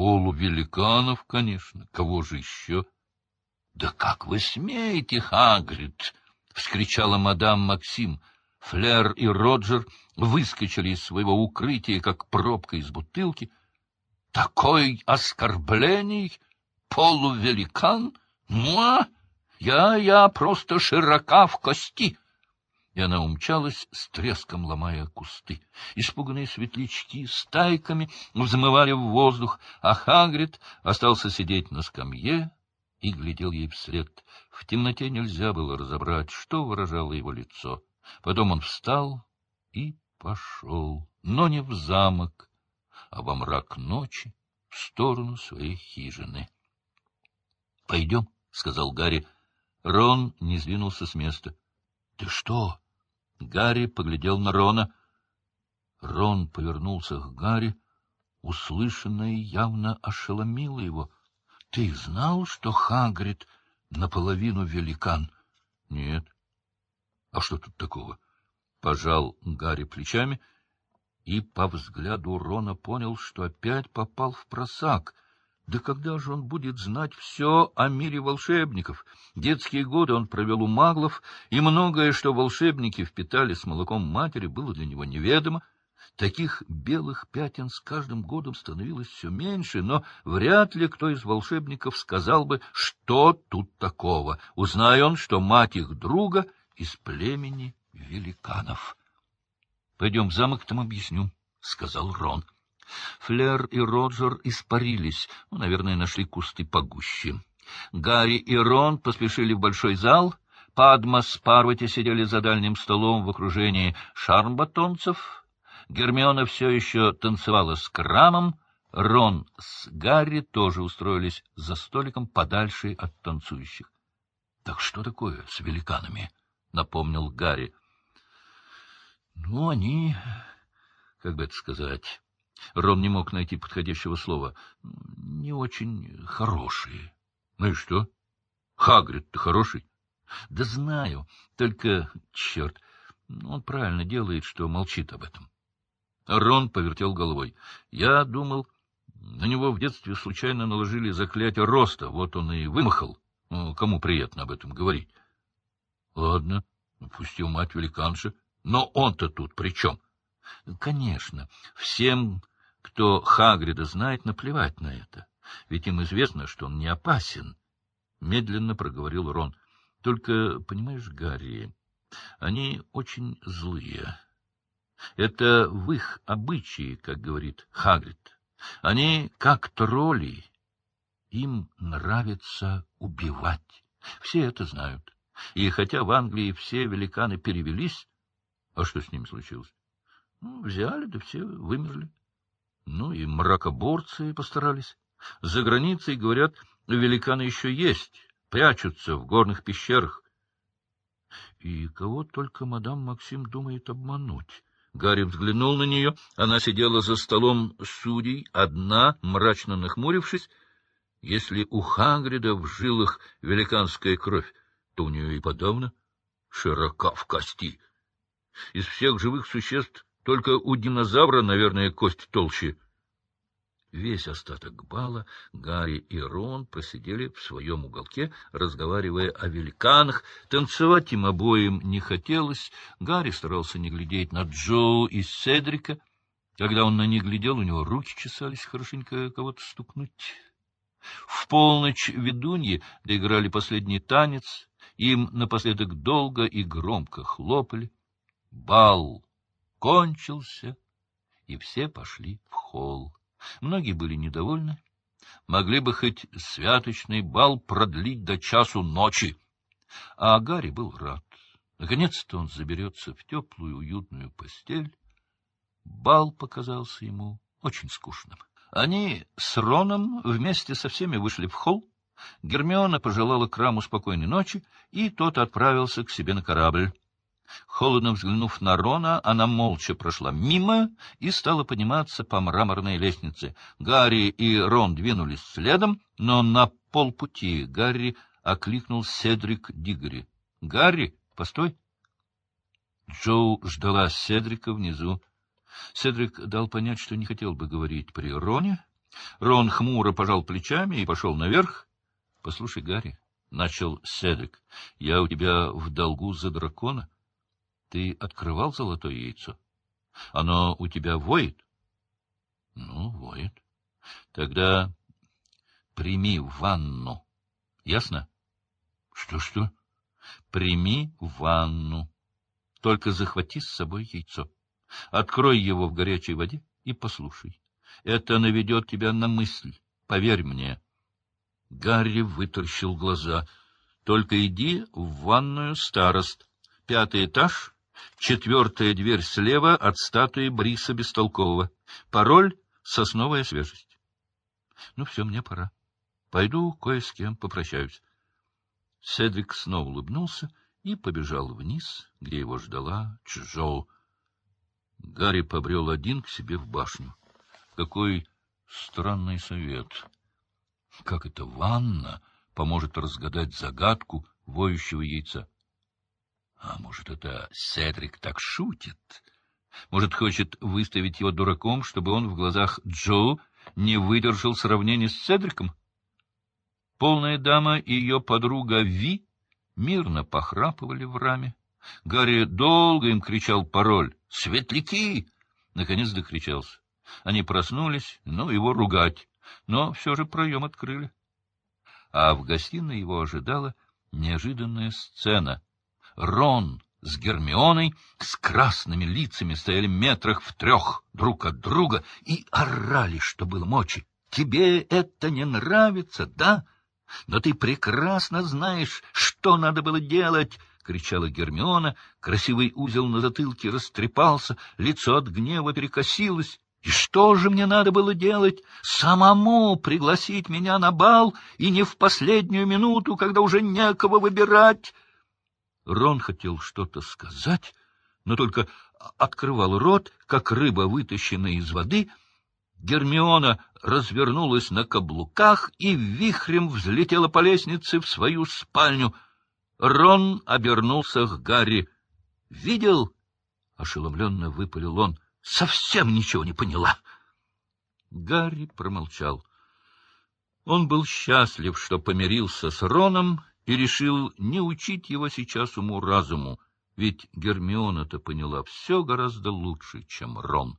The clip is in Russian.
полувеликанов, конечно. Кого же еще? — Да как вы смеете, Хагрид! — вскричала мадам Максим. Флер и Роджер выскочили из своего укрытия, как пробка из бутылки. — Такой оскорблений! Полувеликан? Муа! Я, я просто широка в кости! И она умчалась, с треском ломая кусты. Испуганные светлячки стайками взмывали в воздух, а Хагрид остался сидеть на скамье и глядел ей вслед. В темноте нельзя было разобрать, что выражало его лицо. Потом он встал и пошел, но не в замок, а во мрак ночи, в сторону своей хижины. — Пойдем, — сказал Гарри. Рон не сдвинулся с места. — Ты что? Гарри поглядел на Рона. Рон повернулся к Гарри. Услышанное явно ошеломило его. — Ты знал, что Хагрид наполовину великан? — Нет. — А что тут такого? Пожал Гарри плечами и по взгляду Рона понял, что опять попал в просак. Да когда же он будет знать все о мире волшебников? Детские годы он провел у маглов, и многое, что волшебники впитали с молоком матери, было для него неведомо. Таких белых пятен с каждым годом становилось все меньше, но вряд ли кто из волшебников сказал бы, что тут такого. Узнай он, что мать их друга из племени великанов. — Пойдем в замок, там объясню, — сказал Рон. Флер и Роджер испарились, ну, наверное, нашли кусты погуще. Гарри и Рон поспешили в большой зал. Падма с Парвати сидели за дальним столом в окружении шармбатонцев. Гермиона все еще танцевала с Крамом. Рон с Гарри тоже устроились за столиком подальше от танцующих. — Так что такое с великанами? — напомнил Гарри. — Ну, они... Как бы это сказать... Рон не мог найти подходящего слова. Не очень хорошие. Ну и что? Хагрид-то хороший? Да знаю, только, черт, он правильно делает, что молчит об этом. Рон повертел головой. Я думал, на него в детстве случайно наложили заклятие роста, вот он и вымахал. Кому приятно об этом говорить? Ладно, пустил мать великанша, но он-то тут при чем? Конечно, всем кто Хагрида знает, наплевать на это. Ведь им известно, что он не опасен. Медленно проговорил Рон. Только, понимаешь, Гарри, они очень злые. Это в их обычае, как говорит Хагрид. Они как тролли. Им нравится убивать. Все это знают. И хотя в Англии все великаны перевелись, а что с ними случилось? Ну, взяли, да все вымерли. Ну и мракоборцы постарались. За границей, говорят, великаны еще есть, прячутся в горных пещерах. И кого только мадам Максим думает обмануть? Гарри взглянул на нее. Она сидела за столом судей, одна, мрачно нахмурившись. Если у Хагрида в жилах великанская кровь, то у нее и подавно широка в кости. Из всех живых существ только у динозавра, наверное, кость толще. Весь остаток бала Гарри и Рон просидели в своем уголке, разговаривая о великанах. Танцевать им обоим не хотелось. Гарри старался не глядеть на Джоу и Седрика. Когда он на них глядел, у него руки чесались хорошенько кого-то стукнуть. В полночь ведуньи доиграли последний танец. Им напоследок долго и громко хлопали. Бал кончился, и все пошли в холл. Многие были недовольны. Могли бы хоть святочный бал продлить до часу ночи. А Гарри был рад. Наконец-то он заберется в теплую, уютную постель. Бал показался ему очень скучным. Они с Роном вместе со всеми вышли в холл. Гермиона пожелала Краму спокойной ночи, и тот отправился к себе на корабль. Холодно взглянув на Рона, она молча прошла мимо и стала подниматься по мраморной лестнице. Гарри и Рон двинулись следом, но на полпути Гарри окликнул Седрик Дигори. — Гарри, постой! Джоу ждала Седрика внизу. Седрик дал понять, что не хотел бы говорить при Роне, Рон хмуро пожал плечами и пошел наверх. — Послушай, Гарри, — начал Седек, — я у тебя в долгу за дракона. Ты открывал золотое яйцо? Оно у тебя воет? — Ну, воет. Тогда прими ванну. Ясно? Что, — Что-что? — Прими ванну. Только захвати с собой яйцо. Открой его в горячей воде и послушай. Это наведет тебя на мысль, поверь мне. Гарри вытаращил глаза. — Только иди в ванную старост. Пятый этаж, четвертая дверь слева от статуи Бриса Бестолкового. Пароль — сосновая свежесть. Ну, все, мне пора. Пойду кое с кем попрощаюсь. Седвик снова улыбнулся и побежал вниз, где его ждала Чжоу. Гарри побрел один к себе в башню. Какой странный совет! Как это ванна поможет разгадать загадку воющего яйца? А может, это Седрик так шутит? Может, хочет выставить его дураком, чтобы он в глазах Джо не выдержал сравнения с Седриком? Полная дама и ее подруга Ви мирно похрапывали в раме. Гарри долго им кричал пароль «Светляки!» Наконец докричался. Они проснулись, ну, его ругать, но все же проем открыли. А в гостиной его ожидала неожиданная сцена. Рон с Гермионой с красными лицами стояли метрах в трех друг от друга и орали, что было мочи. «Тебе это не нравится, да? Но ты прекрасно знаешь, что надо было делать!» — кричала Гермиона. Красивый узел на затылке растрепался, лицо от гнева перекосилось. И что же мне надо было делать? Самому пригласить меня на бал, и не в последнюю минуту, когда уже некого выбирать. Рон хотел что-то сказать, но только открывал рот, как рыба, вытащенная из воды. Гермиона развернулась на каблуках и вихрем взлетела по лестнице в свою спальню. Рон обернулся к Гарри. «Видел?» — ошеломленно выпалил он — совсем ничего не поняла. Гарри промолчал. Он был счастлив, что помирился с Роном и решил не учить его сейчас уму-разуму, ведь Гермиона-то поняла все гораздо лучше, чем Рон.